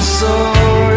so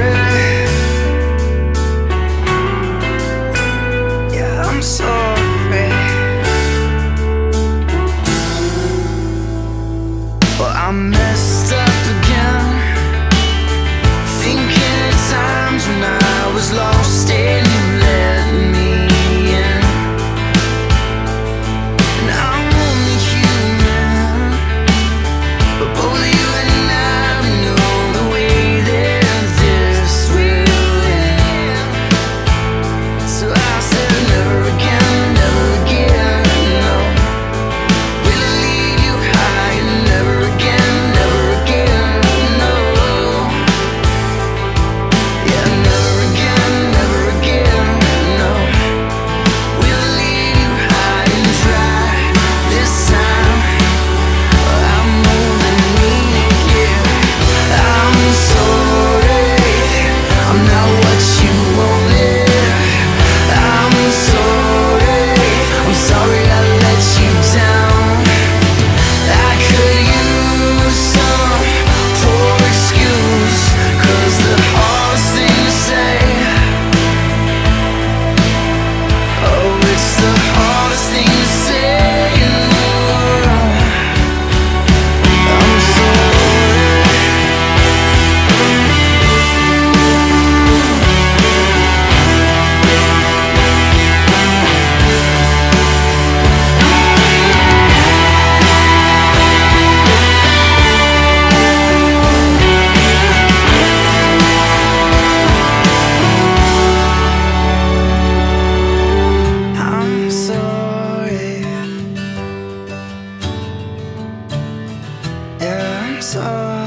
Sorry.